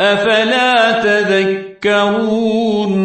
أفلا تذكرون